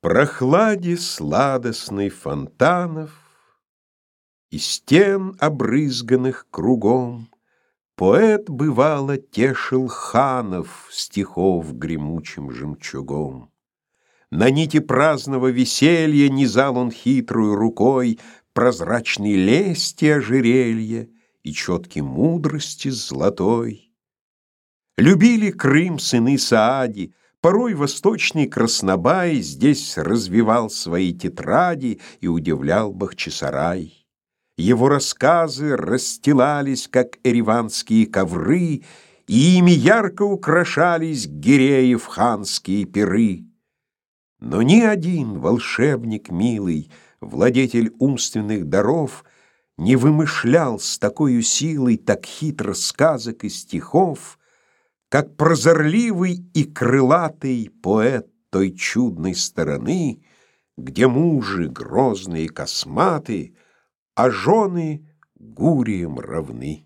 прохладе сладостной фонтанов И стен, обрызганных кругом, Поэт, бывало, тешил ханов Стихов гремучим жемчугом. На нити праздного веселья Низал он хитрую рукой Прозрачной лести ожерелье И четки мудрости золотой. Любили Крым сыны Саади, Порой восточный Краснобай Здесь развивал свои тетради И удивлял Бахчисарай. Его рассказы расстилались, как эриванские ковры, И ими ярко украшались Гиреев ханские пиры. Но ни один волшебник милый, Владетель умственных даров, Не вымышлял с такой силой Так хитро сказок и стихов, как прозорливый и крылатый поэт той чудной стороны, где мужи грозные косматы, а жены гуриям равны.